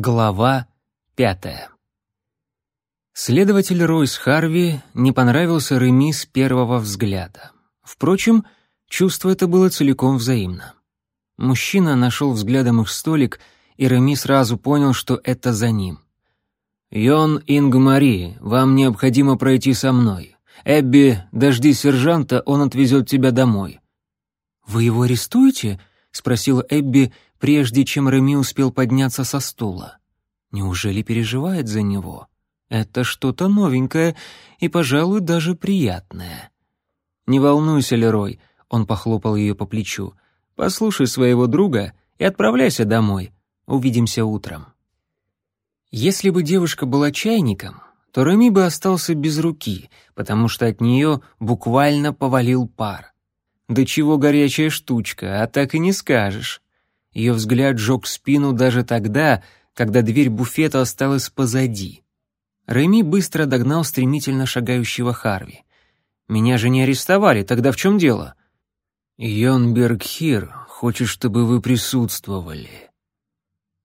Глава пятая. Следователь Ройс Харви не понравился Реми с первого взгляда. Впрочем, чувство это было целиком взаимно. Мужчина нашел взглядом их столик, и Реми сразу понял, что это за ним. «Йон Ингмари, вам необходимо пройти со мной. Эбби, дожди сержанта, он отвезет тебя домой». «Вы его арестуете?» — спросила Эбби, прежде чем Реми успел подняться со стула. Неужели переживает за него? Это что-то новенькое и, пожалуй, даже приятное. «Не волнуйся, Лерой», — он похлопал ее по плечу. «Послушай своего друга и отправляйся домой. Увидимся утром». Если бы девушка была чайником, то Реми бы остался без руки, потому что от нее буквально повалил пар. Да чего горячая штучка, а так и не скажешь. Ее взгляд жег спину даже тогда, когда дверь буфета осталась позади. Реми быстро догнал стремительно шагающего Харви. «Меня же не арестовали, тогда в чем дело?» «Йон Бергхир хочет, чтобы вы присутствовали».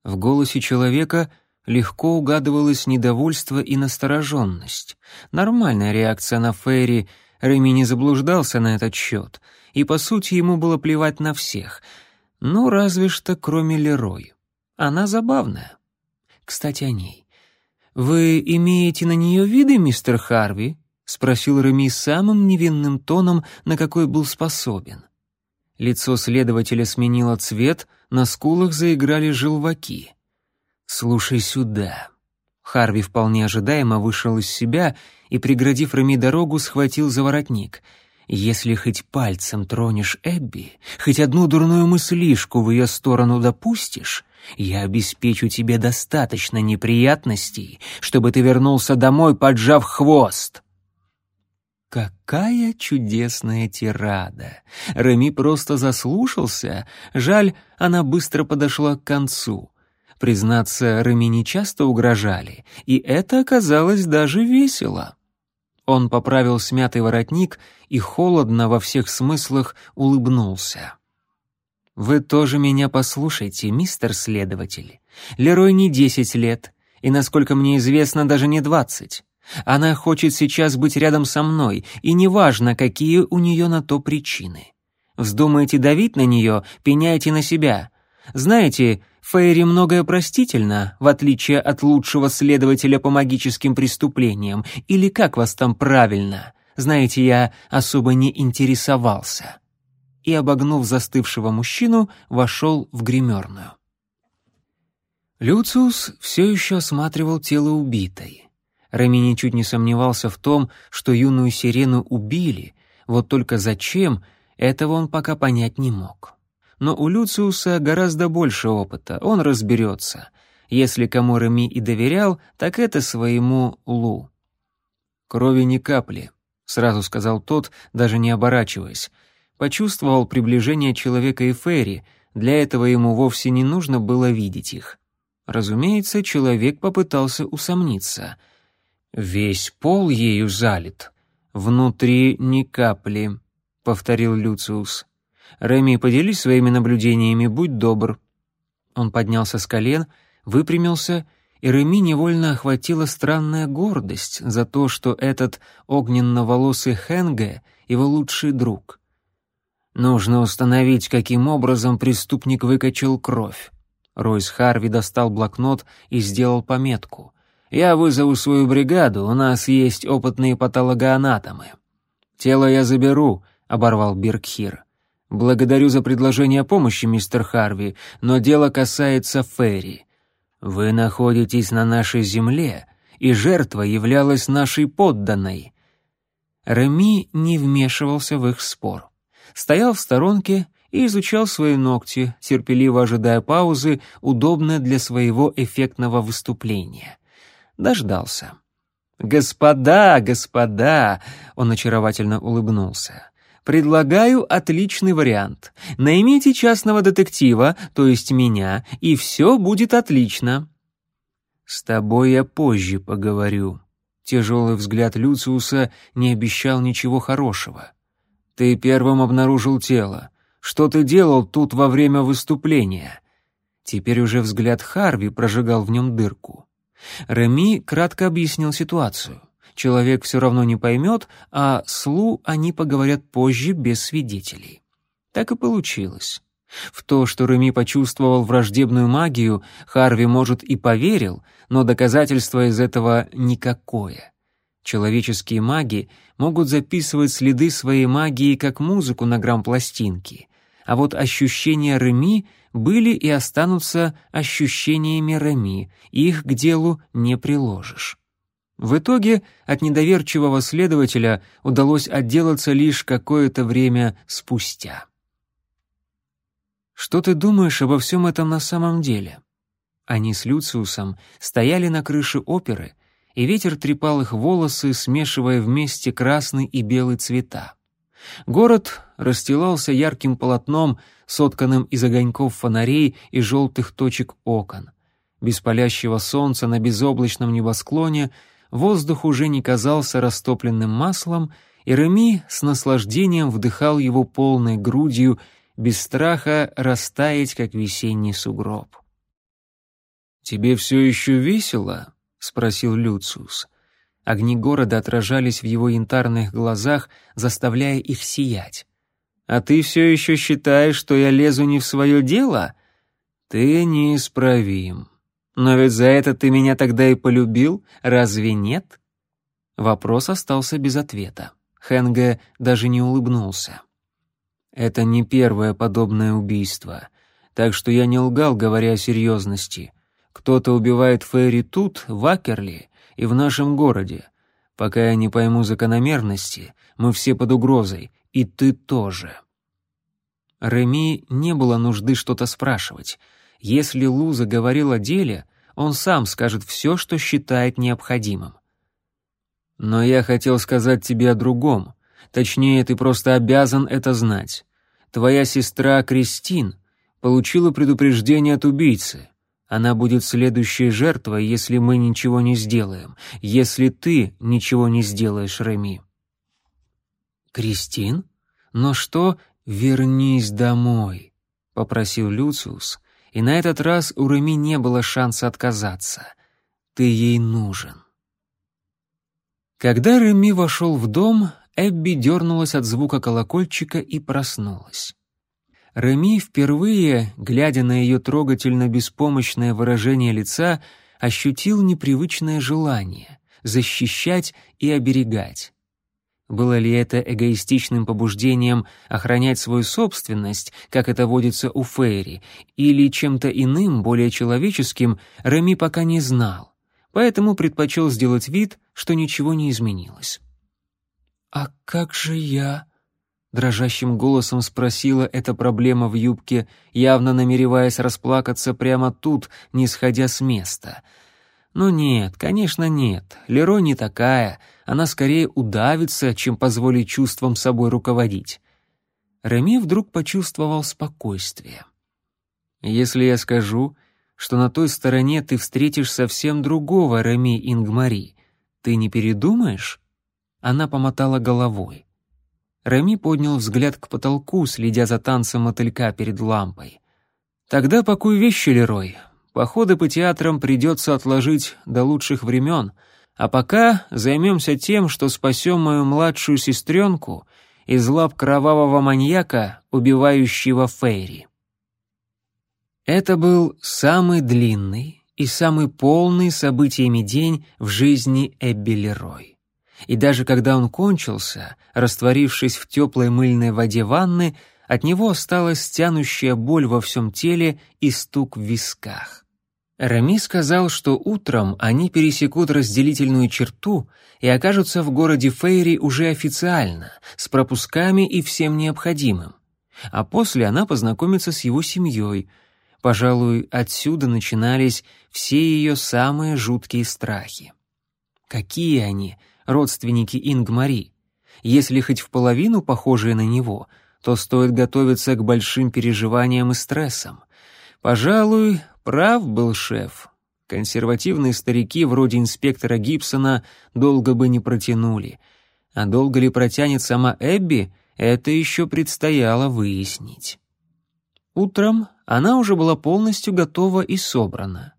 В голосе человека легко угадывалось недовольство и настороженность. Нормальная реакция на Ферри, Реми не заблуждался на этот счет, и, по сути, ему было плевать на всех — ну, разве что кроме Лерой. Она забавная. Кстати, о ней. «Вы имеете на нее виды, мистер Харви?» — спросил Реми самым невинным тоном, на какой был способен. Лицо следователя сменило цвет, на скулах заиграли желваки. «Слушай сюда». Харви вполне ожидаемо вышел из себя и, преградив Реми дорогу, схватил за воротник — если хоть пальцем тронешь Эбби, хоть одну дурную мыслишку в ее сторону допустишь, я обеспечу тебе достаточно неприятностей, чтобы ты вернулся домой, поджав хвост». Какая чудесная тирада! Реми просто заслушался. Жаль, она быстро подошла к концу. Признаться, Реми не часто угрожали, и это оказалось даже весело. Он поправил смятый воротник и холодно во всех смыслах улыбнулся. «Вы тоже меня послушайте, мистер следователь. Лерой не десять лет, и, насколько мне известно, даже не двадцать. Она хочет сейчас быть рядом со мной, и неважно, какие у нее на то причины. Вздумаете давить на нее, пеняйте на себя. Знаете, Фейри многое простительно, в отличие от лучшего следователя по магическим преступлениям, или как вас там правильно? Знаете, я особо не интересовался. И, обогнув застывшего мужчину, вошел в гримерную. Люциус все еще осматривал тело убитой. Реми ничуть не сомневался в том, что юную сирену убили, вот только зачем, этого он пока понять не мог но у Люциуса гораздо больше опыта, он разберется. Если кому Реми и доверял, так это своему Лу. «Крови ни капли», — сразу сказал тот, даже не оборачиваясь. Почувствовал приближение человека и Ферри, для этого ему вовсе не нужно было видеть их. Разумеется, человек попытался усомниться. «Весь пол ею залит. Внутри ни капли», — повторил Люциус. Реми, поделись своими наблюдениями, будь добр». Он поднялся с колен, выпрямился, и Реми невольно охватила странная гордость за то, что этот огненно-волосый Хенге — его лучший друг. Нужно установить, каким образом преступник выкачал кровь. Ройс Харви достал блокнот и сделал пометку. «Я вызову свою бригаду, у нас есть опытные патологоанатомы». «Тело я заберу», — оборвал Биркхир. «Благодарю за предложение помощи, мистер Харви, но дело касается Ферри. Вы находитесь на нашей земле, и жертва являлась нашей подданной». Реми не вмешивался в их спор. Стоял в сторонке и изучал свои ногти, терпеливо ожидая паузы, удобной для своего эффектного выступления. Дождался. «Господа, господа!» — он очаровательно улыбнулся предлагаю отличный вариант. Наймите частного детектива, то есть меня, и все будет отлично». «С тобой я позже поговорю». Тяжелый взгляд Люциуса не обещал ничего хорошего. «Ты первым обнаружил тело. Что ты делал тут во время выступления?» Теперь уже взгляд Харви прожигал в нем дырку. Реми кратко объяснил ситуацию. Человек все равно не поймет, а с Лу они поговорят позже без свидетелей. Так и получилось. В то, что Реми почувствовал враждебную магию, Харви, может, и поверил, но доказательства из этого никакое. Человеческие маги могут записывать следы своей магии как музыку на грамм-пластинке, а вот ощущения Реми были и останутся ощущениями Реми, их к делу не приложишь. В итоге от недоверчивого следователя удалось отделаться лишь какое-то время спустя. «Что ты думаешь обо всем этом на самом деле?» Они с Люциусом стояли на крыше оперы, и ветер трепал их волосы, смешивая вместе красный и белый цвета. Город расстилался ярким полотном, сотканным из огоньков фонарей и желтых точек окон. Без палящего солнца на безоблачном небосклоне воздух уже не казался растопленным маслом, и Реми с наслаждением вдыхал его полной грудью, без страха растаять, как весенний сугроб. «Тебе все еще весело?» — спросил Люциус. Огни города отражались в его янтарных глазах, заставляя их сиять. «А ты все еще считаешь, что я лезу не в свое дело?» «Ты неисправим. Но ведь за это ты меня тогда и полюбил, разве нет?» Вопрос остался без ответа. Хенге даже не улыбнулся. «Это не первое подобное убийство, так что я не лгал, говоря о серьезности. Кто-то убивает Фейри тут, в Акерли, и в нашем городе. Пока я не пойму закономерности, мы все под угрозой, и ты тоже». Реми не было нужды что-то спрашивать. Если Лу заговорил о деле, он сам скажет все, что считает необходимым. «Но я хотел сказать тебе о другом. Точнее, ты просто обязан это знать. Твоя сестра Кристин получила предупреждение от убийцы. Она будет следующей жертвой, если мы ничего не сделаем, если ты ничего не сделаешь, Реми. Кристин? Но что? Вернись домой, попросил Люциус, и на этот раз у Реми не было шанса отказаться. Ты ей нужен. Когда Реми вошел в дом, Эбби дернулась от звука колокольчика и проснулась. Реми впервые, глядя на ее трогательно беспомощное выражение лица, ощутил непривычное желание защищать и оберегать. Было ли это эгоистичным побуждением охранять свою собственность, как это водится у Фейри, или чем-то иным, более человеческим, Реми пока не знал, поэтому предпочел сделать вид, что ничего не изменилось. «А как же я?» дрожащим голосом спросила эта проблема в юбке, явно намереваясь расплакаться прямо тут, не сходя с места. Но нет, конечно, нет. Леро не такая. Она скорее удавится, чем позволит чувствам собой руководить. Реми вдруг почувствовал спокойствие. Если я скажу, что на той стороне ты встретишь совсем другого Реми Ингмари, ты не передумаешь? Она помотала головой. Реми поднял взгляд к потолку, следя за танцем мотылька перед лампой. «Тогда пакуй вещи, Лерой. Походы по театрам придется отложить до лучших времен, а пока займемся тем, что спасем мою младшую сестренку из лап кровавого маньяка, убивающего Фейри». Это был самый длинный и самый полный событиями день в жизни Эбби Лерой и даже когда он кончился, растворившись в теплой мыльной воде ванны, от него осталась тянущая боль во всем теле и стук в висках. Рами сказал, что утром они пересекут разделительную черту и окажутся в городе Фейри уже официально, с пропусками и всем необходимым. А после она познакомится с его семьей. Пожалуй, отсюда начинались все ее самые жуткие страхи. Какие они — родственники Ингмари. Если хоть в половину похожие на него, то стоит готовиться к большим переживаниям и стрессам. Пожалуй, прав был шеф. Консервативные старики вроде инспектора Гибсона долго бы не протянули. А долго ли протянет сама Эбби, это еще предстояло выяснить. Утром она уже была полностью готова и собрана.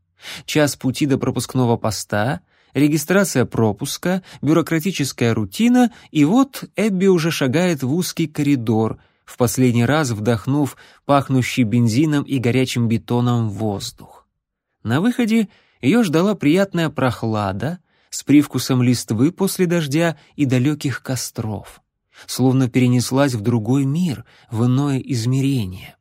Час пути до пропускного поста, регистрация пропуска, бюрократическая рутина, и вот Эбби уже шагает в узкий коридор, в последний раз вдохнув пахнущий бензином и горячим бетоном воздух. На выходе ее ждала приятная прохлада с привкусом листвы после дождя и далеких костров, словно перенеслась в другой мир, в иное измерение.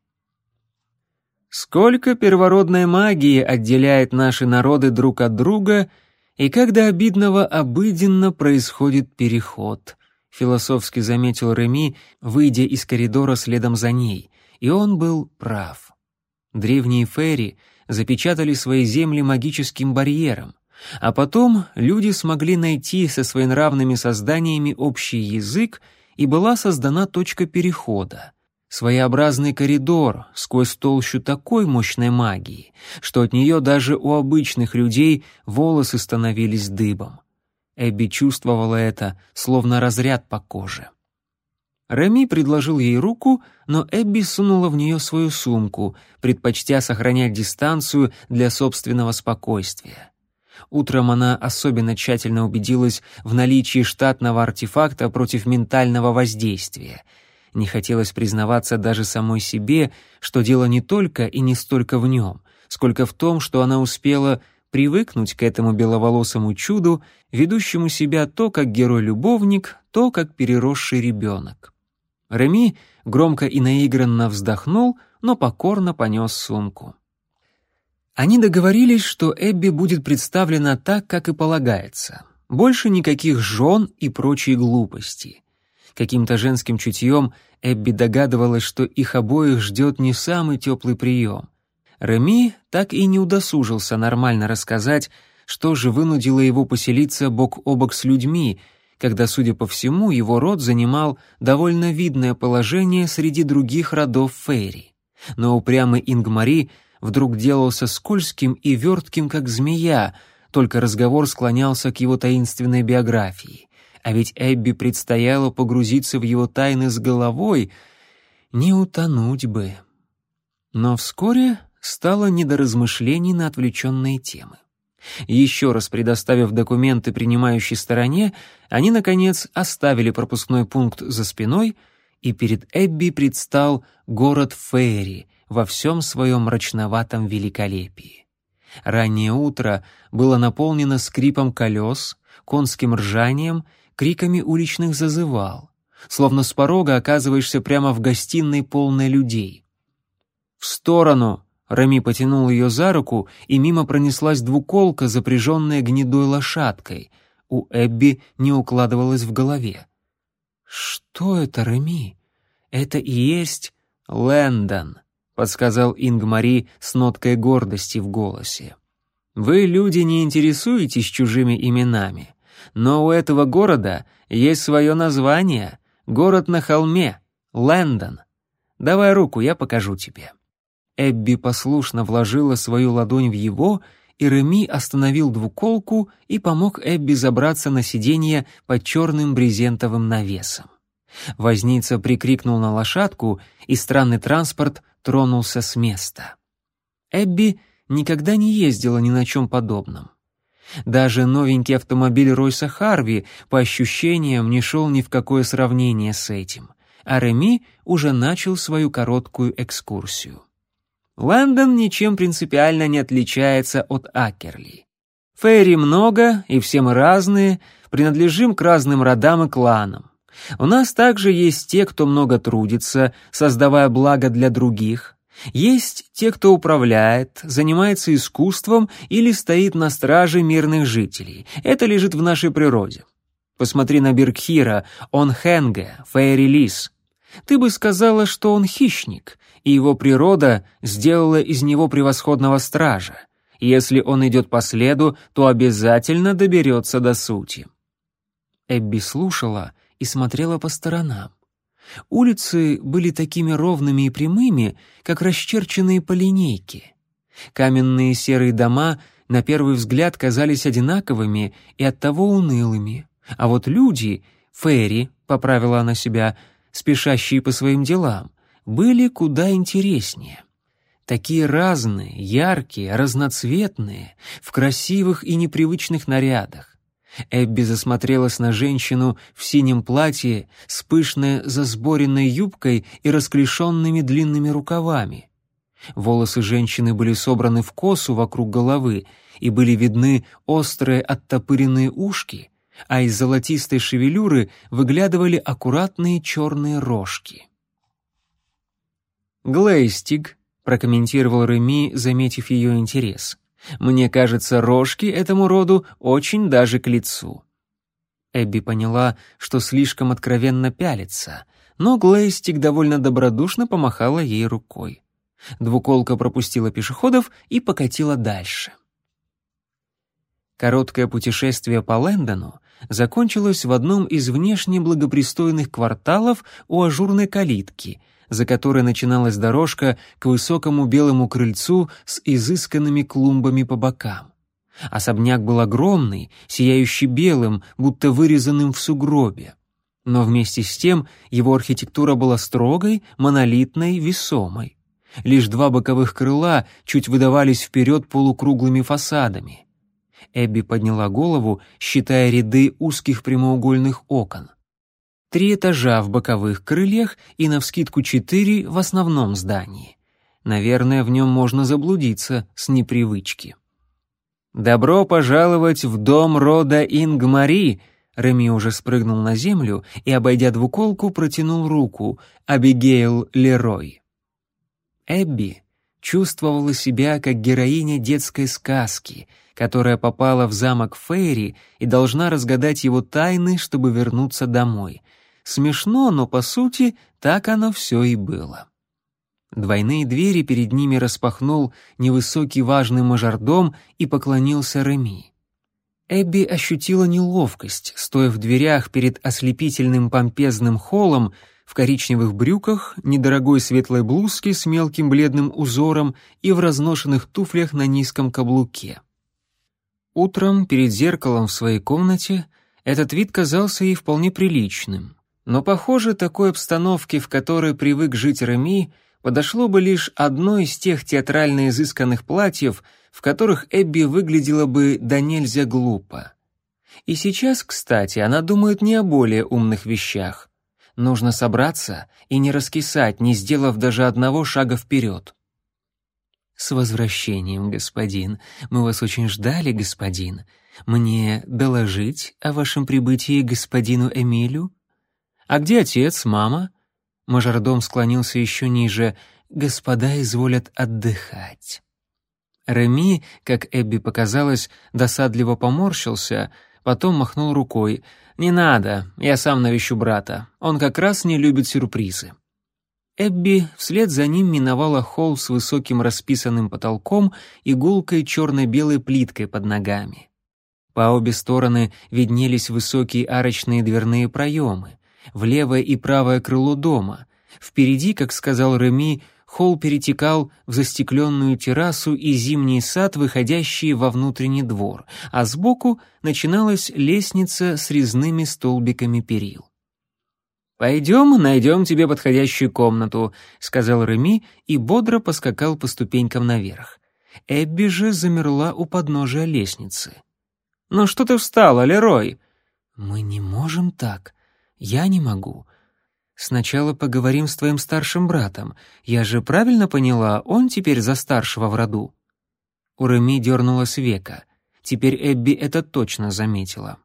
Сколько первородной магии отделяет наши народы друг от друга, и как до обидного обыденно происходит переход, философски заметил Реми, выйдя из коридора следом за ней, и он был прав. Древние фейри запечатали свои земли магическим барьером, а потом люди смогли найти со своенравными созданиями общий язык, и была создана точка перехода — своеобразный коридор сквозь толщу такой мощной магии, что от нее даже у обычных людей волосы становились дыбом. Эбби чувствовала это, словно разряд по коже. Реми предложил ей руку, но Эбби сунула в нее свою сумку, предпочтя сохранять дистанцию для собственного спокойствия. Утром она особенно тщательно убедилась в наличии штатного артефакта против ментального воздействия — не хотелось признаваться даже самой себе, что дело не только и не столько в нем, сколько в том, что она успела привыкнуть к этому беловолосому чуду, ведущему себя то как герой-любовник, то как переросший ребенок. Реми громко и наигранно вздохнул, но покорно понес сумку. Они договорились, что Эбби будет представлена так, как и полагается. Больше никаких жен и прочей глупости. Каким-то женским чутьем Эбби догадывалась, что их обоих ждет не самый теплый прием. Реми так и не удосужился нормально рассказать, что же вынудило его поселиться бок о бок с людьми, когда, судя по всему, его род занимал довольно видное положение среди других родов Фейри. Но упрямый Ингмари вдруг делался скользким и вертким, как змея, только разговор склонялся к его таинственной биографии а ведь Эбби предстояло погрузиться в его тайны с головой, не утонуть бы. Но вскоре стало не до размышлений на отвлеченные темы. Еще раз предоставив документы принимающей стороне, они, наконец, оставили пропускной пункт за спиной, и перед Эбби предстал город Фейри во всем своем мрачноватом великолепии. Раннее утро было наполнено скрипом колес, конским ржанием криками уличных зазывал, словно с порога оказываешься прямо в гостиной полной людей. «В сторону!» — Рами потянул ее за руку, и мимо пронеслась двуколка, запряженная гнедой лошадкой. У Эбби не укладывалось в голове. «Что это, Рами? Это и есть Лэндон», — подсказал Ингмари с ноткой гордости в голосе. «Вы, люди, не интересуетесь чужими именами. Но у этого города есть свое название. Город на холме. Лэндон. Давай руку, я покажу тебе». Эбби послушно вложила свою ладонь в его, и Реми остановил двуколку и помог Эбби забраться на сиденье под черным брезентовым навесом. Возница прикрикнул на лошадку, и странный транспорт тронулся с места. Эбби никогда не ездила ни на чем подобном. Даже новенький автомобиль Ройса Харви, по ощущениям, не шел ни в какое сравнение с этим. А Реми уже начал свою короткую экскурсию. Лэндон ничем принципиально не отличается от Акерли. Фейри много, и все мы разные, принадлежим к разным родам и кланам. У нас также есть те, кто много трудится, создавая благо для других, есть те, кто управляет, занимается искусством или стоит на страже мирных жителей. Это лежит в нашей природе. Посмотри на Биркхира, он хенге, фейри-лис. Ты бы сказала, что он хищник, и его природа сделала из него превосходного стража. Если он идет по следу, то обязательно доберется до сути. Эбби слушала и смотрела по сторонам. Улицы были такими ровными и прямыми, как расчерченные по линейке. Каменные серые дома на первый взгляд казались одинаковыми и оттого унылыми, а вот люди, фэри, поправила она себя, спешащие по своим делам, были куда интереснее. Такие разные, яркие, разноцветные, в красивых и непривычных нарядах. Эбби засмотрелась на женщину в синем платье с пышной засборенной юбкой и расклешенными длинными рукавами. Волосы женщины были собраны в косу вокруг головы, и были видны острые оттопыренные ушки, а из золотистой шевелюры выглядывали аккуратные черные рожки. «Глейстиг», — прокомментировал Реми, заметив ее интерес. «Мне кажется, рожки этому роду очень даже к лицу». Эбби поняла, что слишком откровенно пялится, но Глейстик довольно добродушно помахала ей рукой. Двуколка пропустила пешеходов и покатила дальше. Короткое путешествие по Лэндону закончилось в одном из внешне благопристойных кварталов у ажурной калитки, за которой начиналась дорожка к высокому белому крыльцу с изысканными клумбами по бокам. Особняк был огромный, сияющий белым, будто вырезанным в сугробе. Но вместе с тем его архитектура была строгой, монолитной, весомой. Лишь два боковых крыла чуть выдавались вперед полукруглыми фасадами. Эбби подняла голову, считая ряды узких прямоугольных окон. Три этажа в боковых крыльях и навскидку четыре в основном здании. Наверное, в нем можно заблудиться с непривычки. «Добро пожаловать в дом рода Ингмари!» Реми уже спрыгнул на землю и, обойдя двуколку, протянул руку. «Абигейл Лерой». Эбби чувствовала себя как героиня детской сказки, которая попала в замок Фейри и должна разгадать его тайны, чтобы вернуться домой. Смешно, но по сути так оно все и было. Двойные двери перед ними распахнул невысокий важный мажордом и поклонился Реми. Эбби ощутила неловкость, стоя в дверях перед ослепительным помпезным холлом, в коричневых брюках, недорогой светлой блузке с мелким бледным узором и в разношенных туфлях на низком каблуке. Утром перед зеркалом в своей комнате этот вид казался ей вполне приличным. Но, похоже, такой обстановке, в которой привык жить Реми, подошло бы лишь одно из тех театрально изысканных платьев, в которых Эбби выглядела бы да нельзя глупо. И сейчас, кстати, она думает не о более умных вещах. Нужно собраться и не раскисать, не сделав даже одного шага вперед. «С возвращением, господин. Мы вас очень ждали, господин. Мне доложить о вашем прибытии господину Эмилю?» «А где отец, мама?» Мажордом склонился еще ниже. «Господа изволят отдыхать». Реми, как Эбби показалось, досадливо поморщился, потом махнул рукой. «Не надо, я сам навещу брата. Он как раз не любит сюрпризы». Эбби вслед за ним миновала холл с высоким расписанным потолком и гулкой черно-белой плиткой под ногами. По обе стороны виднелись высокие арочные дверные проемы, в левое и правое крыло дома. Впереди, как сказал Реми, холл перетекал в застекленную террасу и зимний сад, выходящие во внутренний двор, а сбоку начиналась лестница с резными столбиками перил. «Пойдем, найдем тебе подходящую комнату», — сказал Реми и бодро поскакал по ступенькам наверх. Эбби же замерла у подножия лестницы. «Ну что ты встала, Лерой?» «Мы не можем так. Я не могу. Сначала поговорим с твоим старшим братом. Я же правильно поняла, он теперь за старшего в роду?» У Реми дернулась века. Теперь Эбби это точно заметила.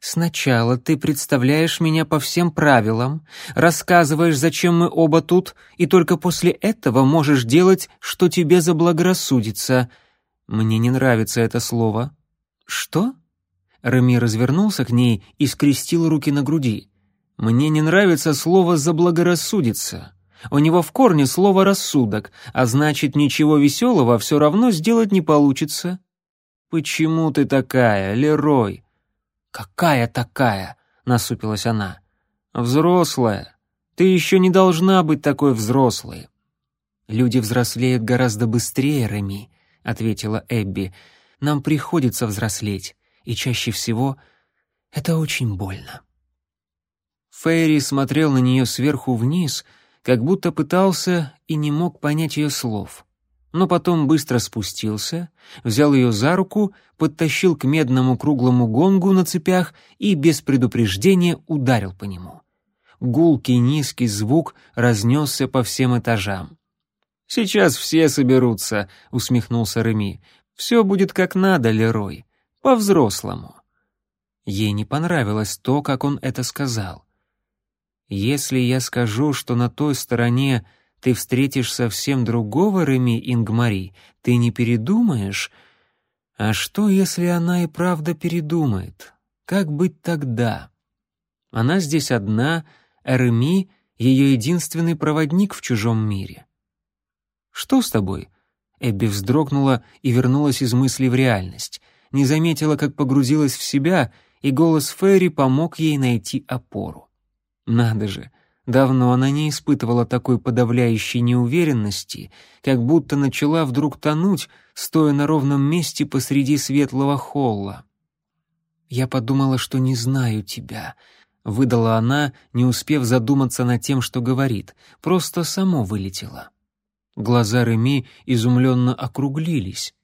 «Сначала ты представляешь меня по всем правилам, рассказываешь, зачем мы оба тут, и только после этого можешь делать, что тебе заблагорассудится. Мне не нравится это слово». «Что?» Реми развернулся к ней и скрестил руки на груди. Мне не нравится слово «заблагорассудится». У него в корне слово «рассудок», а значит, ничего веселого все равно сделать не получится. «Почему ты такая, Лерой?» «Какая такая?» — насупилась она. «Взрослая. Ты еще не должна быть такой взрослой». «Люди взрослеют гораздо быстрее, Реми», — ответила Эбби. «Нам приходится взрослеть, и чаще всего это очень больно». Фейри смотрел на нее сверху вниз, как будто пытался и не мог понять ее слов. Но потом быстро спустился, взял ее за руку, подтащил к медному круглому гонгу на цепях и без предупреждения ударил по нему. Гулкий низкий звук разнесся по всем этажам. «Сейчас все соберутся», — усмехнулся Реми. «Все будет как надо, Лерой. По-взрослому». Ей не понравилось то, как он это сказал. «Если я скажу, что на той стороне ты встретишь совсем другого Реми Ингмари, ты не передумаешь? А что, если она и правда передумает? Как быть тогда? Она здесь одна, а Реми — ее единственный проводник в чужом мире. «Что с тобой?» Эбби вздрогнула и вернулась из мысли в реальность. Не заметила, как погрузилась в себя, и голос Ферри помог ей найти опору. Надо же, давно она не испытывала такой подавляющей неуверенности, как будто начала вдруг тонуть, стоя на ровном месте посреди светлого холла. «Я подумала, что не знаю тебя», — выдала она, не успев задуматься над тем, что говорит, просто само вылетело. Глаза Реми изумленно округлились.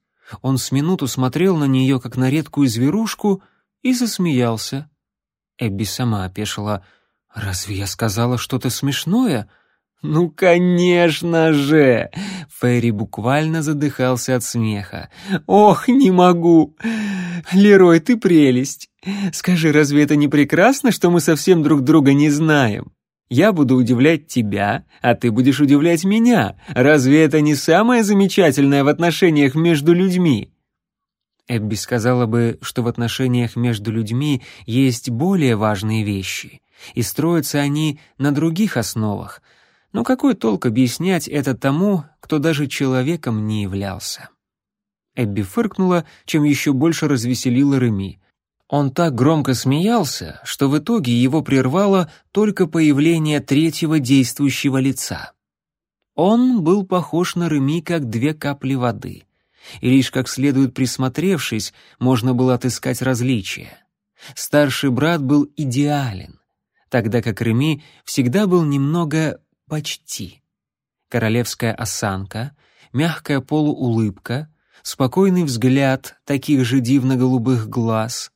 Он с минуту смотрел на нее, как на редкую зверушку, и засмеялся. Эбби сама опешила. «Разве я сказала что-то смешное?» «Ну, конечно же!» Ферри буквально задыхался от смеха. «Ох, не могу! Лерой, ты прелесть! Скажи, разве это не прекрасно, что мы совсем друг друга не знаем?» Я буду удивлять тебя, а ты будешь удивлять меня. Разве это не самое замечательное в отношениях между людьми?» Эбби сказала бы, что в отношениях между людьми есть более важные вещи, и строятся они на других основах. Но какой толк объяснять это тому, кто даже человеком не являлся? Эбби фыркнула, чем еще больше развеселила Реми. Он так громко смеялся, что в итоге его прервало только появление третьего действующего лица. Он был похож на Реми как две капли воды, и лишь как следует присмотревшись, можно было отыскать различия. Старший брат был идеален, тогда как Реми всегда был немного почти. Королевская осанка, мягкая полуулыбка, спокойный взгляд таких же дивно-голубых глаз,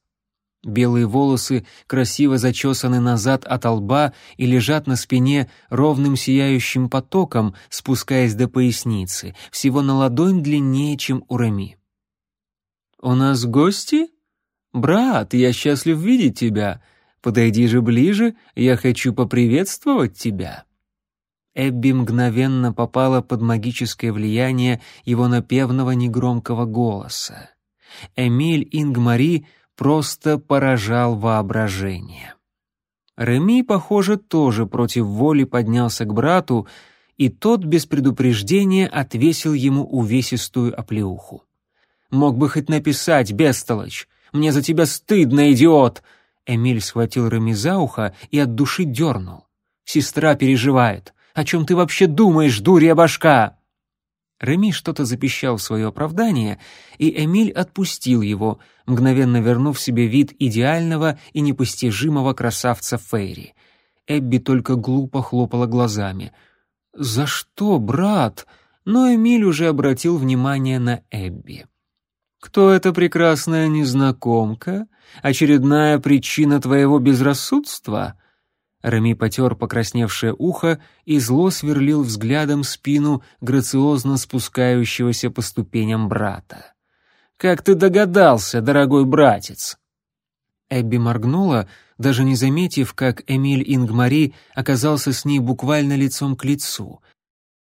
Белые волосы красиво зачесаны назад от лба и лежат на спине ровным сияющим потоком, спускаясь до поясницы, всего на ладонь длиннее, чем у Рами. «У нас гости? Брат, я счастлив видеть тебя. Подойди же ближе, я хочу поприветствовать тебя». Эбби мгновенно попала под магическое влияние его напевного негромкого голоса. Эмиль Ингмари просто поражал воображение. Реми, похоже, тоже против воли поднялся к брату, и тот без предупреждения отвесил ему увесистую оплеуху. «Мог бы хоть написать, бестолочь! Мне за тебя стыдно, идиот!» Эмиль схватил Реми за ухо и от души дернул. «Сестра переживает. О чем ты вообще думаешь, дурья башка?» Реми что-то запищал в свое оправдание, и Эмиль отпустил его, мгновенно вернув себе вид идеального и непостижимого красавца Фейри. Эбби только глупо хлопала глазами. «За что, брат?» Но Эмиль уже обратил внимание на Эбби. «Кто эта прекрасная незнакомка? Очередная причина твоего безрассудства?» Рами потер покрасневшее ухо и зло сверлил взглядом спину грациозно спускающегося по ступеням брата. «Как ты догадался, дорогой братец?» Эбби моргнула, даже не заметив, как Эмиль Ингмари оказался с ней буквально лицом к лицу.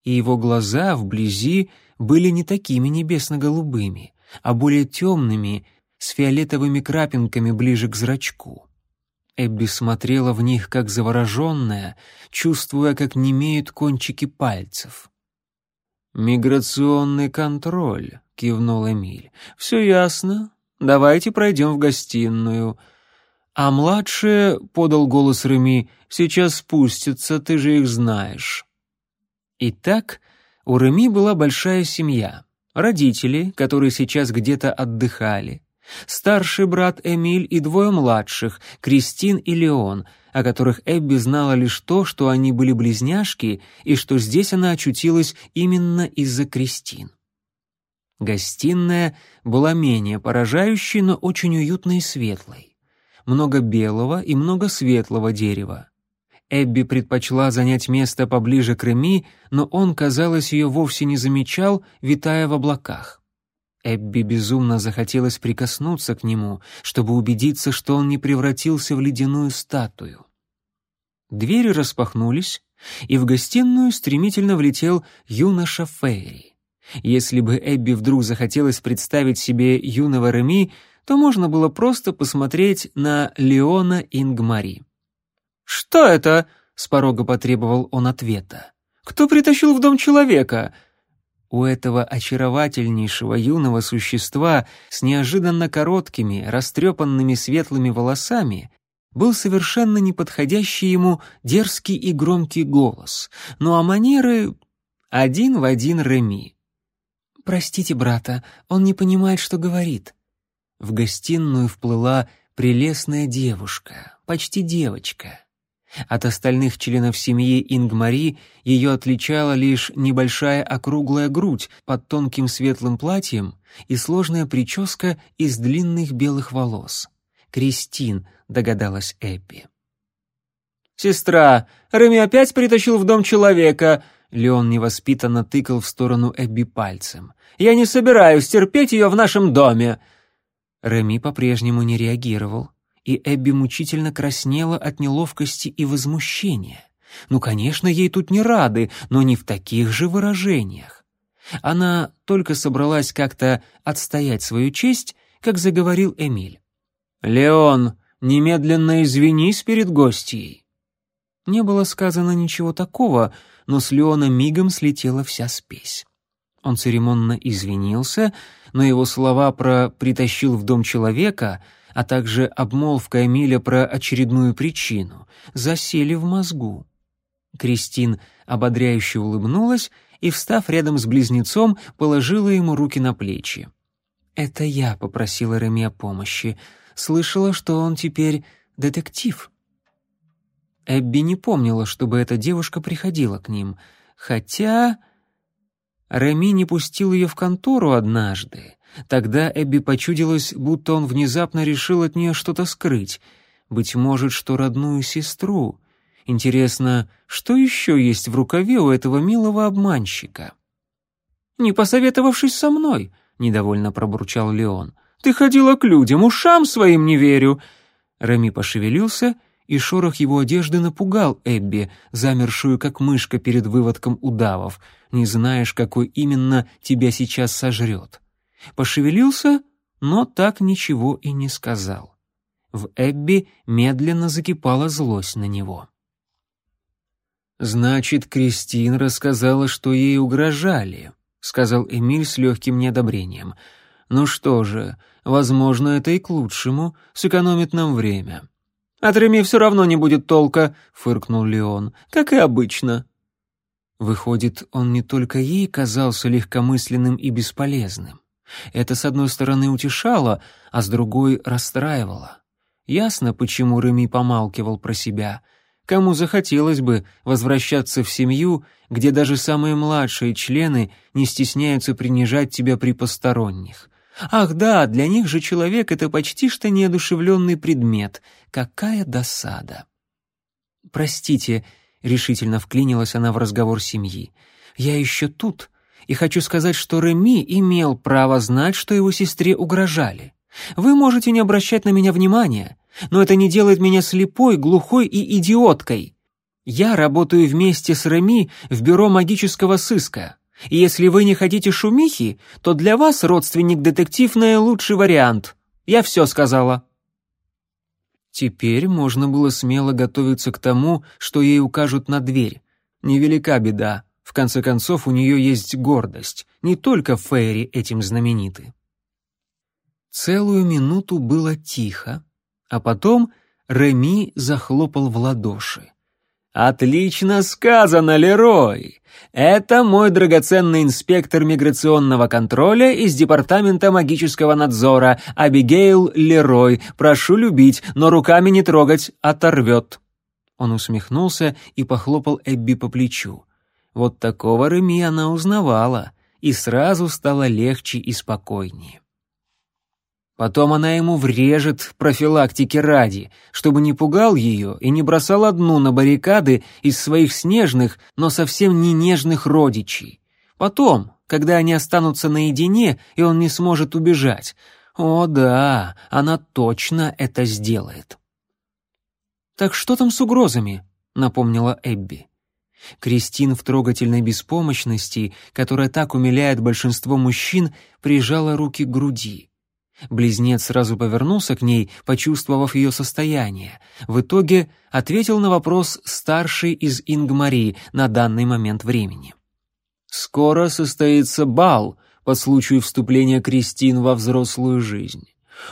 И его глаза вблизи были не такими небесно-голубыми, а более темными, с фиолетовыми крапинками ближе к зрачку. Эбби смотрела в них как завороженная, чувствуя, как немеют кончики пальцев. «Миграционный контроль», — кивнул Эмиль. «Все ясно. Давайте пройдем в гостиную». «А младшие», — подал голос Реми, — «сейчас спустятся, ты же их знаешь». Итак, у Реми была большая семья. Родители, которые сейчас где-то отдыхали, Старший брат Эмиль и двое младших, Кристин и Леон. о которых Эбби знала лишь то, что они были близняшки и что здесь она очутилась именно из-за Кристин. Гостиная была менее поражающей, но очень уютной и светлой. Много белого и много светлого дерева. Эбби предпочла занять место поближе к Реми, но он, казалось, ее вовсе не замечал, витая в облаках. Эбби безумно захотелось прикоснуться к нему, чтобы убедиться, что он не превратился в ледяную статую. Двери распахнулись, и в гостиную стремительно влетел юноша Фейри. Если бы Эбби вдруг захотелось представить себе юного Реми, то можно было просто посмотреть на Леона Ингмари. «Что это?» — с порога потребовал он ответа. «Кто притащил в дом человека?» У этого очаровательнейшего юного существа с неожиданно короткими, растрепанными светлыми волосами был совершенно неподходящий ему дерзкий и громкий голос, ну а манеры один в один Реми. «Простите брата, он не понимает, что говорит». В гостиную вплыла прелестная девушка, почти девочка. От остальных членов семьи Ингмари ее отличала лишь небольшая округлая грудь под тонким светлым платьем и сложная прическа из длинных белых волос. «Кристин», — догадалась Эппи. «Сестра, Реми опять притащил в дом человека», — Леон невоспитанно тыкал в сторону Эбби пальцем. «Я не собираюсь терпеть ее в нашем доме». Реми по-прежнему не реагировал и Эбби мучительно краснела от неловкости и возмущения. Ну, конечно, ей тут не рады, но не в таких же выражениях. Она только собралась как-то отстоять свою честь, как заговорил Эмиль. «Леон, немедленно извинись перед гостьей». Не было сказано ничего такого, но с Леона мигом слетела вся спесь. Он церемонно извинился, но его слова про «притащил в дом человека» а также обмолвка Эмиля про очередную причину, засели в мозгу. Кристин ободряюще улыбнулась и, встав рядом с близнецом, положила ему руки на плечи. «Это я попросила Реми о помощи. Слышала, что он теперь детектив». Эбби не помнила, чтобы эта девушка приходила к ним, хотя... Реми не пустил ее в контору однажды, Тогда Эбби почудилось, будто он внезапно решил от нее что-то скрыть. Быть может, что родную сестру. Интересно, что еще есть в рукаве у этого милого обманщика? «Не посоветовавшись со мной», — недовольно пробурчал Леон. «Ты ходила к людям, ушам своим не верю». Рами пошевелился, и шорох его одежды напугал Эбби, замершую как мышка перед выводком удавов. Не знаешь, какой именно тебя сейчас сожрет пошевелился, но так ничего и не сказал. В Эбби медленно закипала злость на него. «Значит, Кристин рассказала, что ей угрожали», — сказал Эмиль с легким неодобрением. «Ну что же, возможно, это и к лучшему, сэкономит нам время». «От Реми все равно не будет толка», — фыркнул Леон, — «как и обычно». Выходит, он не только ей казался легкомысленным и бесполезным. Это, с одной стороны, утешало, а с другой расстраивало. Ясно, почему Реми помалкивал про себя. Кому захотелось бы возвращаться в семью, где даже самые младшие члены не стесняются принижать тебя при посторонних. Ах да, для них же человек — это почти что неодушевленный предмет. Какая досада! «Простите», — решительно вклинилась она в разговор семьи, — «я еще тут, и хочу сказать, что Реми имел право знать, что его сестре угрожали. Вы можете не обращать на меня внимания, но это не делает меня слепой, глухой и идиоткой. Я работаю вместе с Реми в бюро магического сыска. И если вы не хотите шумихи, то для вас родственник-детектив наилучший вариант. Я все сказала». Теперь можно было смело готовиться к тому, что ей укажут на дверь. Невелика беда. В конце концов, у нее есть гордость. Не только Фейри этим знамениты. Целую минуту было тихо, а потом Реми захлопал в ладоши. «Отлично сказано, Лерой! Это мой драгоценный инспектор миграционного контроля из Департамента магического надзора, Абигейл Лерой. Прошу любить, но руками не трогать, оторвет». Он усмехнулся и похлопал Эбби по плечу. Вот такого Реми она узнавала, и сразу стало легче и спокойнее. Потом она ему врежет профилактики ради, чтобы не пугал ее и не бросал одну на баррикады из своих снежных, но совсем не нежных родичей. Потом, когда они останутся наедине, и он не сможет убежать. О да, она точно это сделает. «Так что там с угрозами?» — напомнила Эбби. Кристин в трогательной беспомощности, которая так умиляет большинство мужчин, прижала руки к груди. Близнец сразу повернулся к ней, почувствовав ее состояние. В итоге ответил на вопрос старший из Ингмари на данный момент времени. «Скоро состоится бал по случаю вступления Кристин во взрослую жизнь.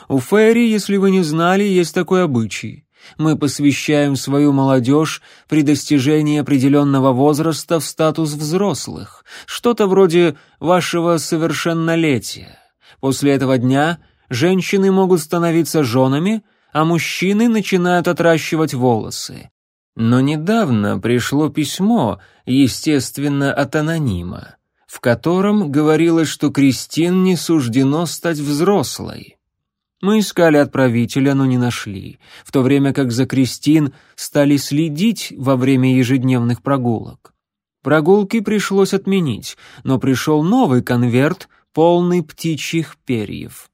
У Ферри, если вы не знали, есть такой обычай. Мы посвящаем свою молодежь при достижении определенного возраста в статус взрослых, что-то вроде вашего совершеннолетия. После этого дня женщины могут становиться женами, а мужчины начинают отращивать волосы. Но недавно пришло письмо, естественно, от анонима, в котором говорилось, что Кристин не суждено стать взрослой. Мы искали отправителя, но не нашли, в то время как за Кристин стали следить во время ежедневных прогулок. Прогулки пришлось отменить, но пришел новый конверт, полный птичьих перьев.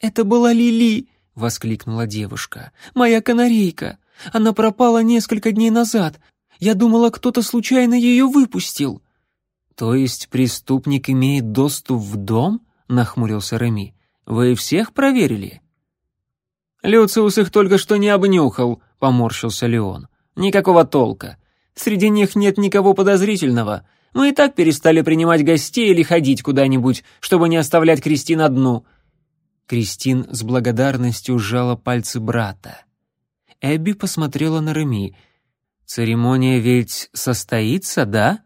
«Это была Лили!» — воскликнула девушка. «Моя канарейка! Она пропала несколько дней назад. Я думала, кто-то случайно ее выпустил». «То есть преступник имеет доступ в дом?» — нахмурился Реми. Вы всех проверили?» «Люциус их только что не обнюхал», — поморщился Леон. «Никакого толка. Среди них нет никого подозрительного. Мы и так перестали принимать гостей или ходить куда-нибудь, чтобы не оставлять Кристин одну». Кристин с благодарностью сжала пальцы брата. Эбби посмотрела на Реми. «Церемония ведь состоится, да?»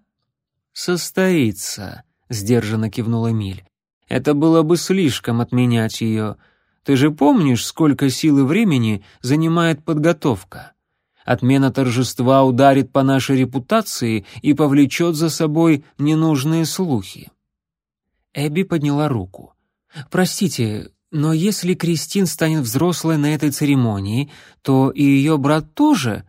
«Состоится», — сдержанно кивнул Эмиль. Это было бы слишком отменять ее. Ты же помнишь, сколько сил и времени занимает подготовка? Отмена торжества ударит по нашей репутации и повлечет за собой ненужные слухи». Эбби подняла руку. «Простите, но если Кристин станет взрослой на этой церемонии, то и ее брат тоже?»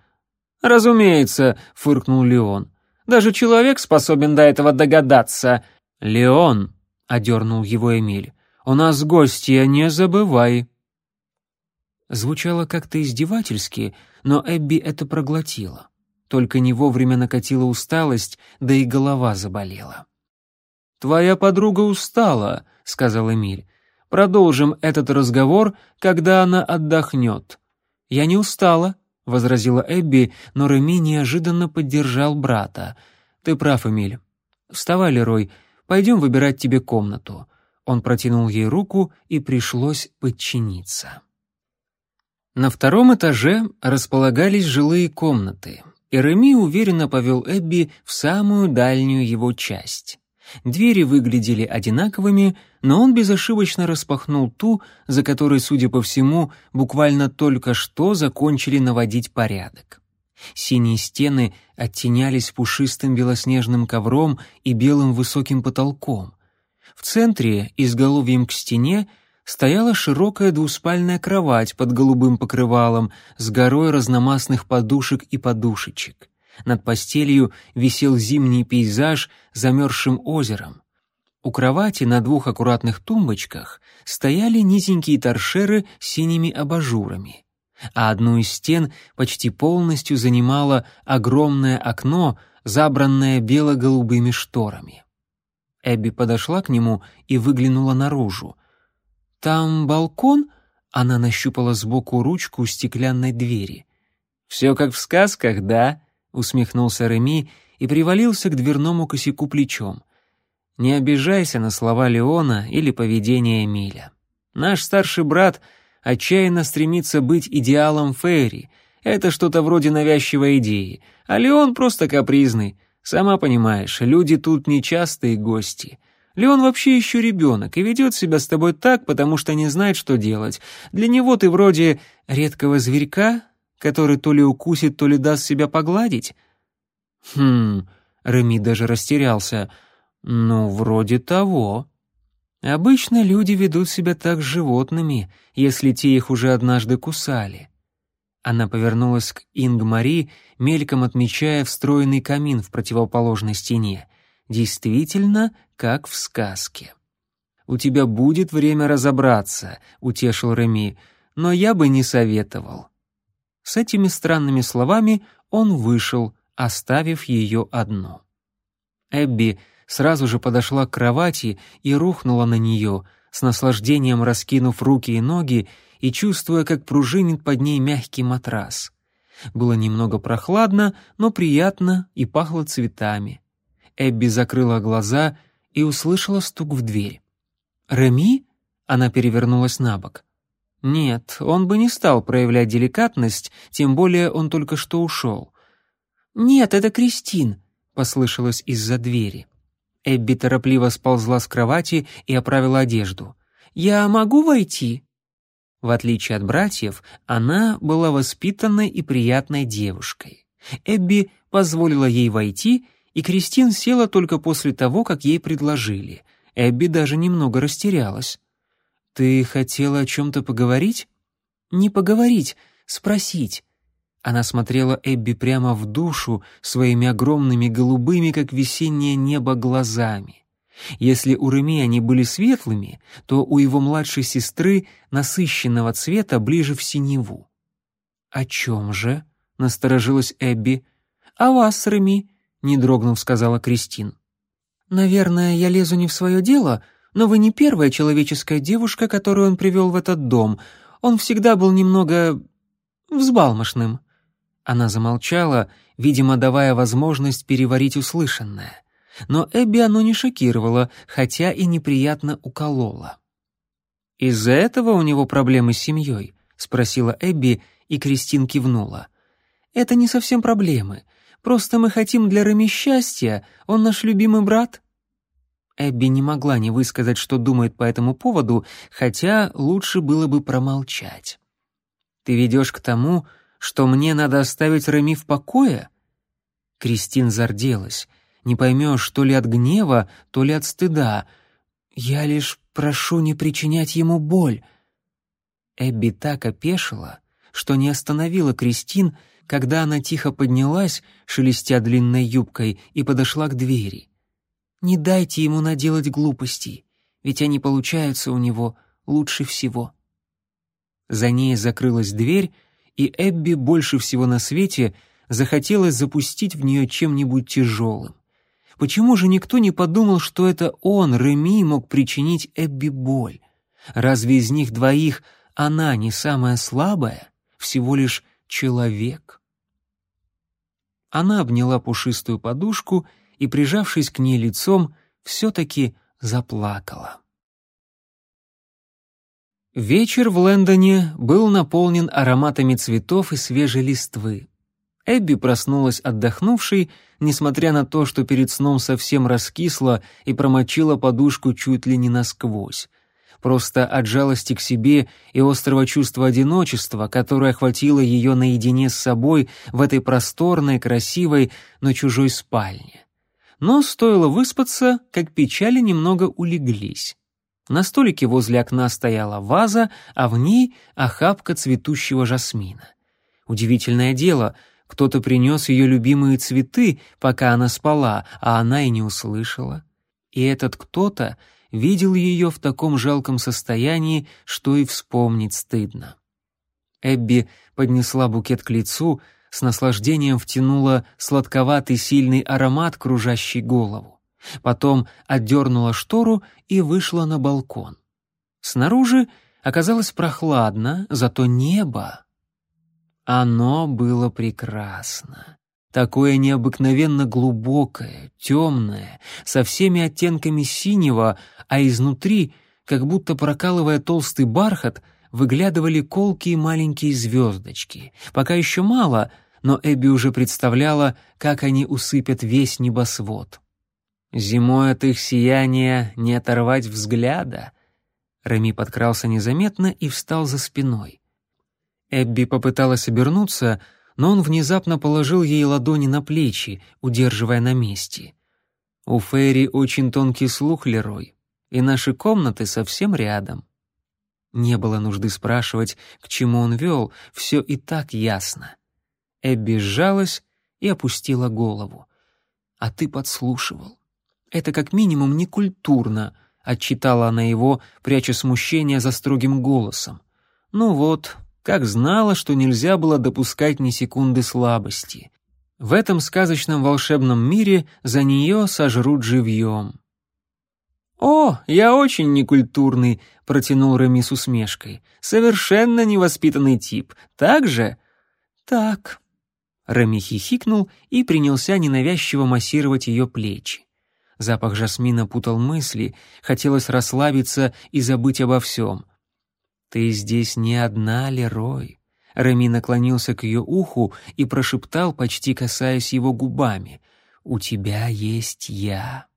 «Разумеется», — фыркнул Леон. «Даже человек способен до этого догадаться». «Леон», — одернул его Эмиль. «У нас гостья, не забывай». Звучало как-то издевательски, но Эбби это проглотила. Только не вовремя накатила усталость, да и голова заболела. «Твоя подруга устала», — сказал Эмиль. «Продолжим этот разговор, когда она отдохнет». «Я не устала», — возразила Эбби, но Реми неожиданно поддержал брата. «Ты прав, Эмиль. Вставай, Лерой, Пойдем выбирать тебе комнату». Он протянул ей руку, и пришлось подчиниться. На втором этаже располагались жилые комнаты, и Реми уверенно повел Эбби в самую дальнюю его часть. Двери выглядели одинаковыми, но он безошибочно распахнул ту, за которой, судя по всему, буквально только что закончили наводить порядок. Синие стены оттенялись пушистым белоснежным ковром и белым высоким потолком. В центре, изголовьем к стене, стояла широкая двуспальная кровать под голубым покрывалом с горой разномастных подушек и подушечек. Над постелью висел зимний пейзаж замерзшим озером. У кровати на двух аккуратных тумбочках стояли низенькие торшеры с синими абажурами а одну из стен почти полностью занимало огромное окно, забранное бело-голубыми шторами. Эбби подошла к нему и выглянула наружу. «Там балкон?» — она нащупала сбоку ручку стеклянной двери. «Все как в сказках, да?» — усмехнулся Реми и привалился к дверному косяку плечом. «Не обижайся на слова Леона или поведение Эмиля. Наш старший брат — отчаянно стремится быть идеалом Фейри. Это что-то вроде навязчивой идеи. А Леон просто капризный. Сама понимаешь, люди тут нечастые гости. Леон вообще еще ребенок и ведет себя с тобой так, потому что не знает, что делать. Для него ты вроде редкого зверька, который то ли укусит, то ли даст себя погладить? Хм, Реми даже растерялся. Ну, вроде того. Обычно люди ведут себя так с животными, если те их уже однажды кусали. Она повернулась к Инг-Мари, мельком отмечая встроенный камин в противоположной стене. Действительно, как в сказке. «У тебя будет время разобраться», — утешил Реми, — «но я бы не советовал». С этими странными словами он вышел, оставив ее одну. Эбби сразу же подошла к кровати и рухнула на нее, с наслаждением раскинув руки и ноги и чувствуя, как пружинит под ней мягкий матрас. Было немного прохладно, но приятно и пахло цветами. Эбби закрыла глаза и услышала стук в дверь. «Реми?» — она перевернулась на бок. Нет, он бы не стал проявлять деликатность, тем более он только что ушел. «Нет, это Кристин», — послышалось из-за двери. Эбби торопливо сползла с кровати и оправила одежду. «Я могу войти?» В отличие от братьев, она была воспитанной и приятной девушкой. Эбби позволила ей войти, и Кристин села только после того, как ей предложили. Эбби даже немного растерялась. «Ты хотела о чем-то поговорить?» «Не поговорить, спросить». Она смотрела Эбби прямо в душу своими огромными голубыми, как весеннее небо, глазами. Если у Реми они были светлыми, то у его младшей сестры насыщенного цвета ближе в синеву. «О чем же?» — насторожилась Эбби. «О вас, Реми», — не дрогнув, сказала Кристин. «Наверное, я лезу не в свое дело, но вы не первая человеческая девушка, которую он привел в этот дом. Он всегда был немного... взбалмошным». Она замолчала, видимо, давая возможность переварить услышанное. Но Эбби оно не шокировало, хотя и неприятно укололо. «Из-за этого у него проблемы с семьей?» — спросила Эбби, и Кристин кивнула. «Это не совсем проблемы. Просто мы хотим для Реми счастья. Он наш любимый брат». Эбби не могла не высказать, что думает по этому поводу, хотя лучше было бы промолчать. «Ты ведешь к тому, что мне надо оставить Реми в покое?» Кристин зарделась — не поймешь, то ли от гнева, то ли от стыда. Я лишь прошу не причинять ему боль». Эбби так опешила, что не остановила Кристин, когда она тихо поднялась, шелестя длинной юбкой, и подошла к двери. «Не дайте ему наделать глупостей, ведь они получаются у него лучше всего». За ней закрылась дверь, и Эбби больше всего на свете захотелось запустить в нее чем-нибудь тяжелым. Почему же никто не подумал, что это он, Реми, мог причинить Эбби боль? Разве из них двоих она не самая слабая, всего лишь человек? Она обняла пушистую подушку и, прижавшись к ней лицом, все-таки заплакала. Вечер в Лэндоне был наполнен ароматами цветов и свежей листвы. Эбби проснулась отдохнувшей, несмотря на то, что перед сном совсем раскисла и промочила подушку чуть ли не насквозь. Просто от жалости к себе и острого чувства одиночества, которое охватило ее наедине с собой в этой просторной, красивой, но чужой спальне. Но стоило выспаться, как печали немного улеглись. На столике возле окна стояла ваза, а в ней охапка цветущего жасмина. Удивительное дело — кто-то принес ее любимые цветы, пока она спала, а она и не услышала. И этот кто-то видел ее в таком жалком состоянии, что и вспомнить стыдно. Эбби поднесла букет к лицу, с наслаждением втянула сладковатый сильный аромат, кружащий голову. Потом отдернула штору и вышла на балкон. Снаружи оказалось прохладно, зато небо оно было прекрасно. Такое необыкновенно глубокое, темное, со всеми оттенками синего, а изнутри, как будто прокалывая толстый бархат, выглядывали колкие маленькие звездочки. Пока еще мало, но Эбби уже представляла, как они усыпят весь небосвод. Зимой от их сияния не оторвать взгляда. Реми подкрался незаметно и встал за спиной. Эбби попыталась обернуться, но он внезапно положил ей ладони на плечи, удерживая на месте. «У Фейри очень тонкий слух, Лерой, и наши комнаты совсем рядом». Не было нужды спрашивать, к чему он вел, все и так ясно. Эбби сжалась и опустила голову. «А ты подслушивал. Это как минимум некультурно», — отчитала она его, пряча смущение за строгим голосом. «Ну вот, как знала, что нельзя было допускать ни секунды слабости. В этом сказочном волшебном мире за нее сожрут живьем. «О, я очень некультурный», — протянул Реми с усмешкой. «Совершенно невоспитанный тип. Так же?» «Так». Реми хихикнул и принялся ненавязчиво массировать ее плечи. Запах жасмина путал мысли, хотелось расслабиться и забыть обо всем. «Ты здесь не одна, Лерой». Реми наклонился к ее уху и прошептал, почти касаясь его губами. «У тебя есть я».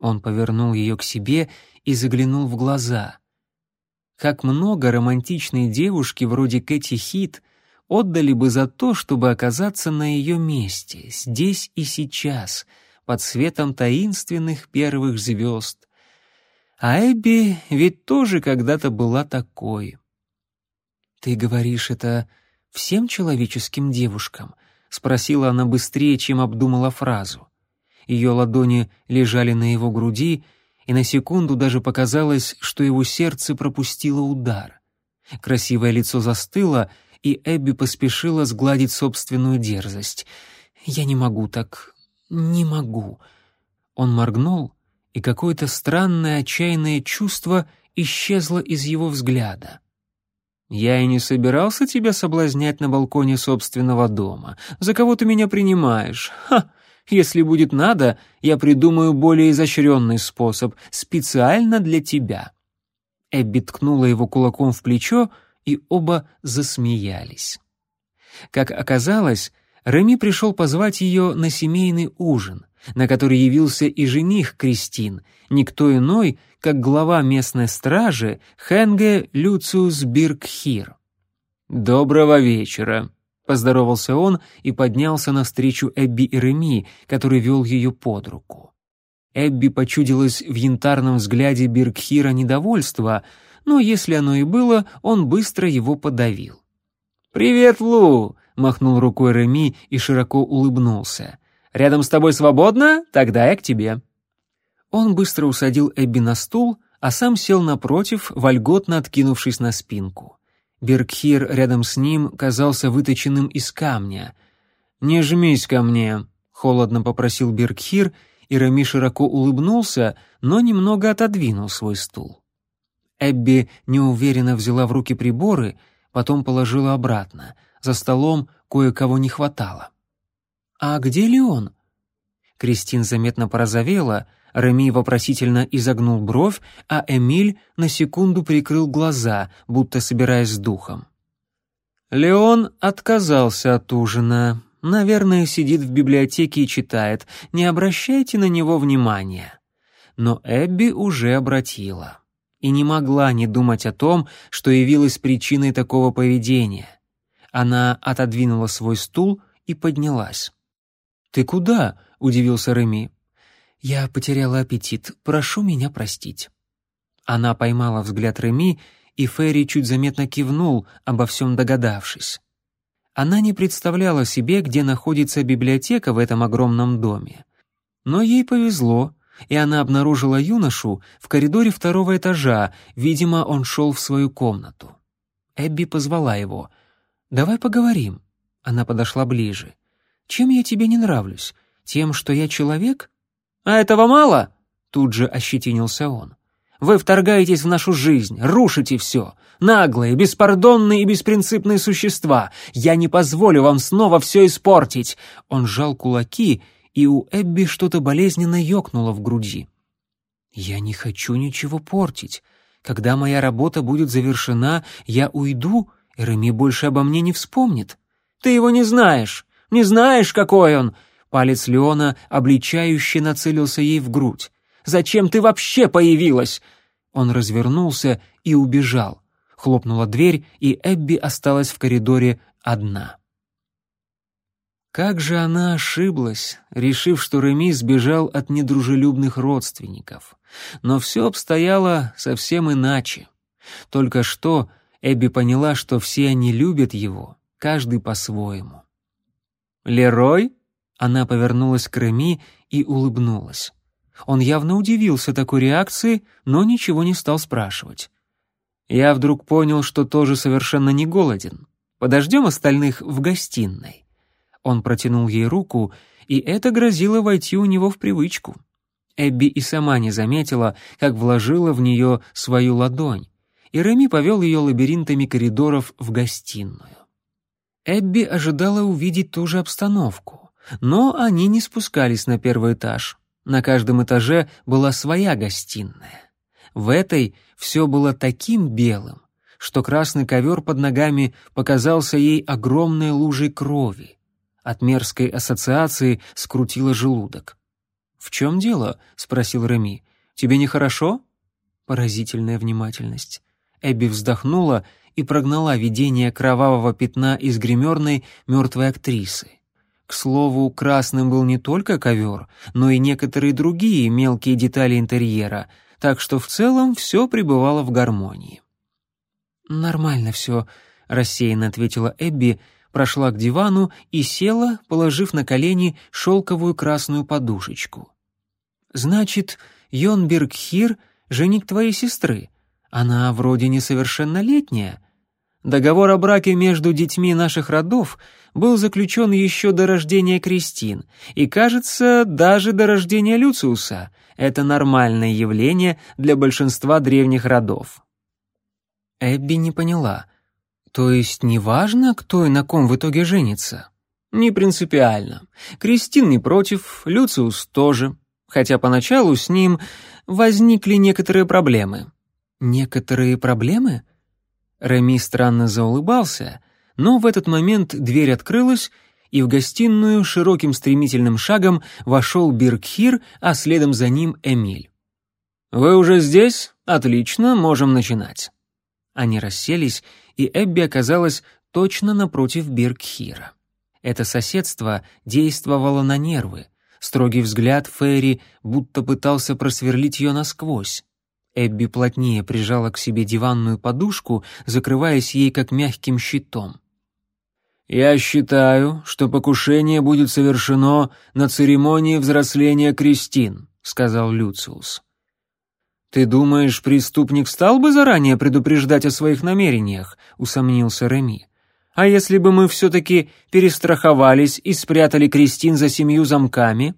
Он повернул ее к себе и заглянул в глаза. Как много романтичной девушки вроде Кэти Хит отдали бы за то, чтобы оказаться на ее месте, здесь и сейчас, под светом таинственных первых звезд, а Эбби ведь тоже когда-то была такой. «Ты говоришь это всем человеческим девушкам?» — спросила она быстрее, чем обдумала фразу. Ее ладони лежали на его груди, и на секунду даже показалось, что его сердце пропустило удар. Красивое лицо застыло, и Эбби поспешила сгладить собственную дерзость. «Я не могу так, не могу». Он моргнул, и какое-то странное отчаянное чувство исчезло из его взгляда. «Я и не собирался тебя соблазнять на балконе собственного дома. За кого ты меня принимаешь? Ха! Если будет надо, я придумаю более изощренный способ, специально для тебя». Эбби ткнула его кулаком в плечо, и оба засмеялись. Как оказалось, Реми пришел позвать ее на семейный ужин — на который явился и жених Кристин, никто иной, как глава местной стражи Хенге Люциус Биркхир. «Доброго вечера», — поздоровался он и поднялся навстречу Эбби и Реми, который вел ее под руку. Эбби почудилось в янтарном взгляде Биркхира недовольство, но если оно и было, он быстро его подавил. «Привет, Лу!» — махнул рукой Реми и широко улыбнулся. Рядом с тобой свободно? Тогда я к тебе». Он быстро усадил Эбби на стул, а сам сел напротив, вольготно откинувшись на спинку. Бергхир рядом с ним казался выточенным из камня. «Не жмись ко мне», — холодно попросил Бергхир, и Рами широко улыбнулся, но немного отодвинул свой стул. Эбби неуверенно взяла в руки приборы, потом положила обратно. За столом кое-кого не хватало. «А где Леон?» Кристин заметно порозовела, Реми вопросительно изогнул бровь, а Эмиль на секунду прикрыл глаза, будто собираясь с духом. Леон отказался от ужина. Наверное, сидит в библиотеке и читает. Не обращайте на него внимания. Но Эбби уже обратила. И не могла не думать о том, что явилась причиной такого поведения. Она отодвинула свой стул и поднялась. «Ты куда?» — удивился Реми. «Я потеряла аппетит. Прошу меня простить». Она поймала взгляд Реми, и Ферри чуть заметно кивнул, обо всем догадавшись. Она не представляла себе, где находится библиотека в этом огромном доме. Но ей повезло, и она обнаружила юношу в коридоре второго этажа, видимо, он шел в свою комнату. Эбби позвала его. «Давай поговорим». Она подошла ближе. Чем я тебе не нравлюсь? Тем, что я человек? А этого мало? Тут же ощетинился он. Вы вторгаетесь в нашу жизнь, рушите все. Наглые, беспардонные и беспринципные существа. Я не позволю вам снова все испортить. Он сжал кулаки, и у Эбби что-то болезненно ёкнуло в груди. Я не хочу ничего портить. Когда моя работа будет завершена, я уйду, Реми больше обо мне не вспомнит. Ты его не знаешь. Не знаешь, какой он?» Палец Леона обличающе нацелился ей в грудь. «Зачем ты вообще появилась?» Он развернулся и убежал. Хлопнула дверь, и Эбби осталась в коридоре одна. Как же она ошиблась, решив, что Реми сбежал от недружелюбных родственников. Но все обстояло совсем иначе. Только что Эбби поняла, что все они любят его, каждый по-своему. «Лерой?» Она повернулась к Реми и улыбнулась. Он явно удивился такой реакции, но ничего не стал спрашивать. Я вдруг понял, что тоже совершенно не голоден. Подождем остальных в гостиной. Он протянул ей руку, и это грозило войти у него в привычку. Эбби и сама не заметила, как вложила в нее свою ладонь, и Реми повел ее лабиринтами коридоров в гостиную. Эбби ожидала увидеть ту же обстановку, но они не спускались на первый этаж. На каждом этаже была своя гостиная. В этой все было таким белым, что красный ковер под ногами показался ей огромной лужей крови. От мерзкой ассоциации скрутило желудок. «В чем дело?» — спросил Реми. «Тебе нехорошо?» Поразительная внимательность. Эбби вздохнула и прогнала видение кровавого пятна из гримерной мертвой актрисы. К слову, красным был не только ковер, но и некоторые другие мелкие детали интерьера, так что в целом все пребывало в гармонии. «Нормально все», — рассеянно ответила Эбби, прошла к дивану и села, положив на колени шелковую красную подушечку. «Значит, Йонберг Хир — жених твоей сестры. Она вроде несовершеннолетняя. Договор о браке между детьми наших родов был заключен еще до рождения Кристин, и, кажется, даже до рождения Люциуса. Это нормальное явление для большинства древних родов». Эбби не поняла — то есть неважно, кто и на ком в итоге женится? Не принципиально. Кристин не против, Люциус тоже. Хотя поначалу с ним возникли некоторые проблемы. Некоторые проблемы? Реми странно заулыбался, но в этот момент дверь открылась, и в гостиную широким стремительным шагом вошел Биркхир, а следом за ним Эмиль. «Вы уже здесь? Отлично, можем начинать». Они расселись, и Эбби оказалась точно напротив Биркхира. Это соседство действовало на нервы. Строгий взгляд Ферри будто пытался просверлить ее насквозь. Эбби плотнее прижала к себе диванную подушку, закрываясь ей как мягким щитом. «Я считаю, что покушение будет совершено на церемонии взросления Кристин», — сказал Люциус. «Ты думаешь, преступник стал бы заранее предупреждать о своих намерениях?» — усомнился Реми. «А если бы мы все-таки перестраховались и спрятали Кристин за семью замками?»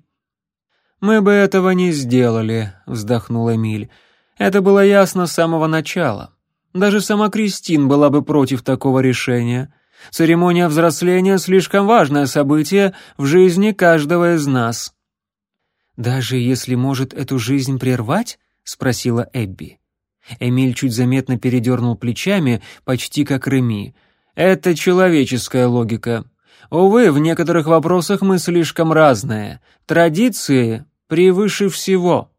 «Мы бы этого не сделали», — вздохнул Эмиль. «Это было ясно с самого начала. Даже сама Кристин была бы против такого решения. Церемония взросления — слишком важное событие в жизни каждого из нас». «Даже если может эту жизнь прервать?» — спросила Эбби. Эмиль чуть заметно передернул плечами, почти как Реми. «Это человеческая логика. Увы, в некоторых вопросах мы слишком разные. Традиции превыше всего».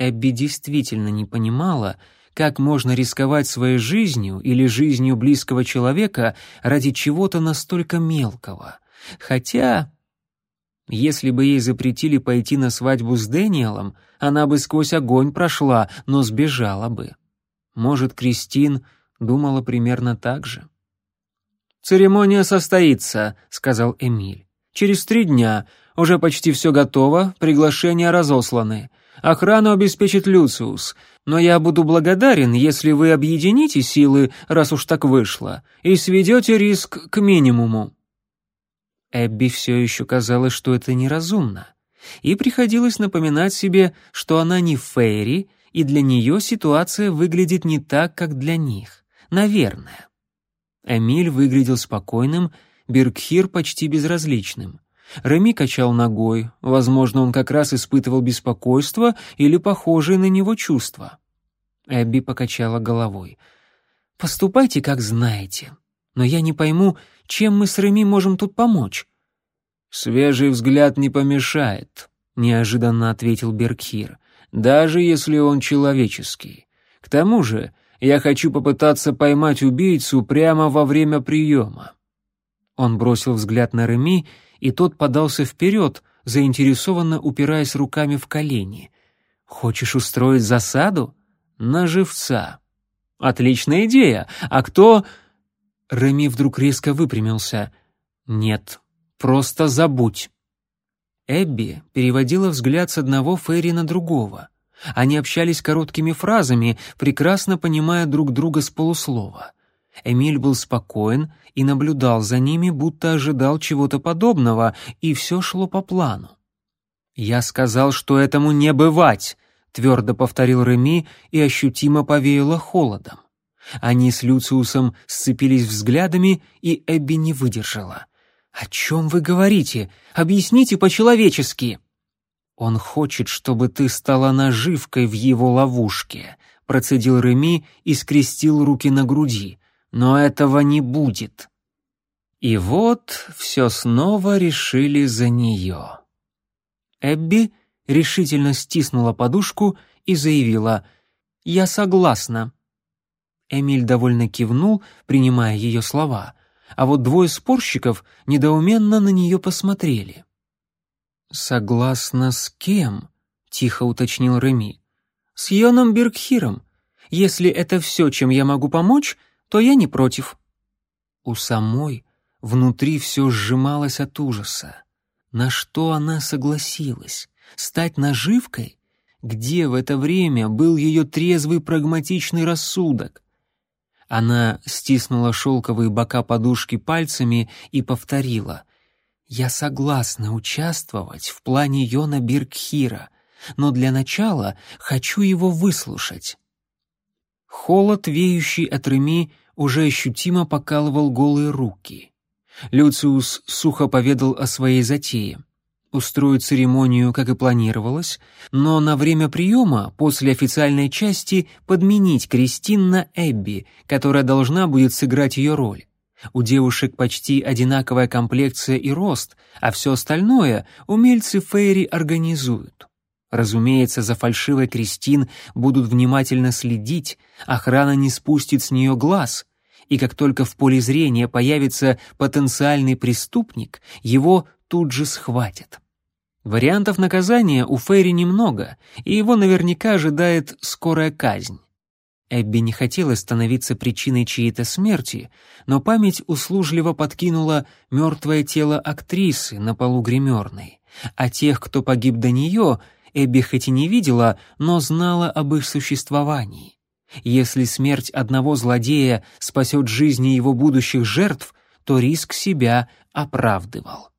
Эбби действительно не понимала, как можно рисковать своей жизнью или жизнью близкого человека ради чего-то настолько мелкого. Хотя если бы ей запретили пойти на свадьбу с Дэниелом, она бы сквозь огонь прошла, но сбежала бы. Может, Кристин думала примерно так же. «Церемония состоится», — сказал Эмиль. «Через три дня. Уже почти все готово, приглашения разосланы. Охрану обеспечит Люциус. Но я буду благодарен, если вы объедините силы, раз уж так вышло, и сведете риск к минимуму». Эбби все еще казалось, что это неразумно, и приходилось напоминать себе, что она не Фейри, и для нее ситуация выглядит не так, как для них. Наверное. Эмиль выглядел спокойным, Биркхир почти безразличным. Реми качал ногой, возможно, он как раз испытывал беспокойство или похожие на него чувства. Эбби покачала головой. «Поступайте, как знаете но я не пойму, чем мы с Реми можем тут помочь». «Свежий взгляд не помешает», — неожиданно ответил Беркхир, «даже если он человеческий. К тому же Я хочу попытаться поймать убийцу прямо во время приема». Он бросил взгляд на Реми, и тот подался вперед, заинтересованно упираясь руками в колени. «Хочешь устроить засаду?» «На живца». «Отличная идея! А кто...» Реми вдруг резко выпрямился. «Нет, просто забудь». Эбби переводила взгляд с одного Ферри на другого. Они общались короткими фразами, прекрасно понимая друг друга с полуслова. Эмиль был спокоен и наблюдал за ними, будто ожидал чего-то подобного, и все шло по плану. «Я сказал, что этому не бывать», — твердо повторил Реми и ощутимо повеяло холодом. Они с Люциусом сцепились взглядами, и Эбби не выдержала. «О чем вы говорите? Объясните по-человечески!» «Он хочет, чтобы ты стала наживкой в его ловушке», — процедил Реми и скрестил руки на груди. «Но этого не будет». И вот все снова решили за нее. Эбби решительно стиснула подушку и заявила «Я согласна». Эмиль довольно кивнул, принимая ее слова, а вот двое спорщиков недоуменно на нее посмотрели. «Согласна с кем?» — тихо уточнил Реми. «С Йоном Бергхиром. Если это все, чем я могу помочь, то я не против». У самой внутри все сжималось от ужаса. На что она согласилась? Стать наживкой? Где в это время был ее трезвый прагматичный рассудок? Она стиснула шелковые бока подушки пальцами и повторила. «Я согласна участвовать в плане Йона Биркхира, но для начала хочу его выслушать». Холод, веющий от Реми, уже ощутимо покалывал голые руки. Люциус сухо поведал о своей затее — устроить церемонию, как и планировалось, но на время приема, после официальной части, подменить Кристин на Эбби, которая должна будет сыграть ее роль. У девушек почти одинаковая комплекция и рост, а все остальное умельцы Фейри организуют. Разумеется, за фальшивой Кристин будут внимательно следить, охрана не спустит с нее глаз, и как только в поле зрения появится потенциальный преступник, его тут же схватят. Вариантов наказания у Фейри немного, и его наверняка ожидает скорая казнь. Эбби не хотела становиться причиной чьей-то смерти, но память услужливо подкинула мертвое тело актрисы на полу гримерной, а тех, кто погиб до нее, Эбби хоть и не видела, но знала об их существовании. Если смерть одного злодея спасет жизни его будущих жертв, то риск себя оправдывал.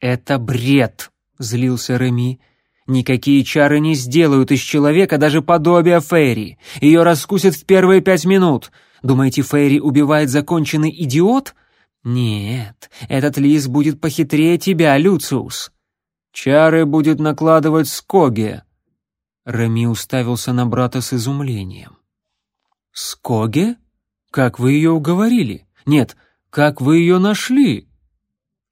«Это бред!» — злился Реми. «Никакие чары не сделают из человека даже подобия Фейри. Ее раскусят в первые пять минут. Думаете, Фейри убивает законченный идиот? Нет, этот лис будет похитрее тебя, Люциус. Чары будет накладывать Скоге». Реми уставился на брата с изумлением. «Скоге? Как вы ее уговорили? Нет, как вы ее нашли?»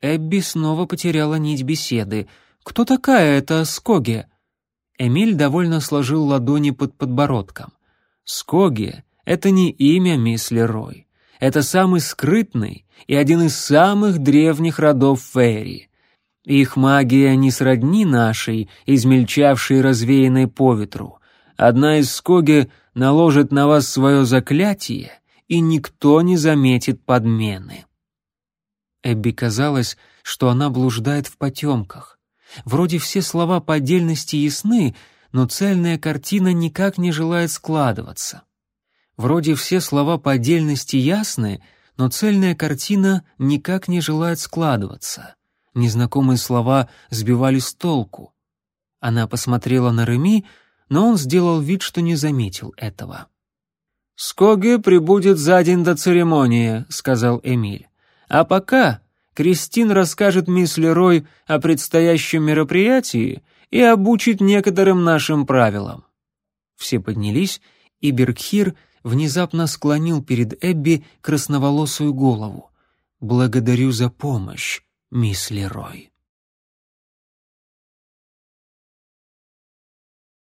Эбби снова потеряла нить беседы. «Кто такая эта Скоги?» Эмиль довольно сложил ладони под подбородком. «Скоги — это не имя мисс Лерой. Это самый скрытный и один из самых древних родов Фейри. Их магия не сродни нашей, измельчавшей развеянной по ветру. Одна из Скоги наложит на вас свое заклятие, и никто не заметит подмены». Эбби казалось, что она блуждает в потемках. Вроде все слова по отдельности ясны, но цельная картина никак не желает складываться. Вроде все слова по отдельности ясны, но цельная картина никак не желает складываться. Незнакомые слова сбивали с толку. Она посмотрела на Реми, но он сделал вид, что не заметил этого. «Скоге прибудет за день до церемонии», — сказал Эмиль. А пока Кристин расскажет мисс Лерой о предстоящем мероприятии и обучит некоторым нашим правилам». Все поднялись, и Бергхир внезапно склонил перед Эбби красноволосую голову. «Благодарю за помощь, мисс Лерой».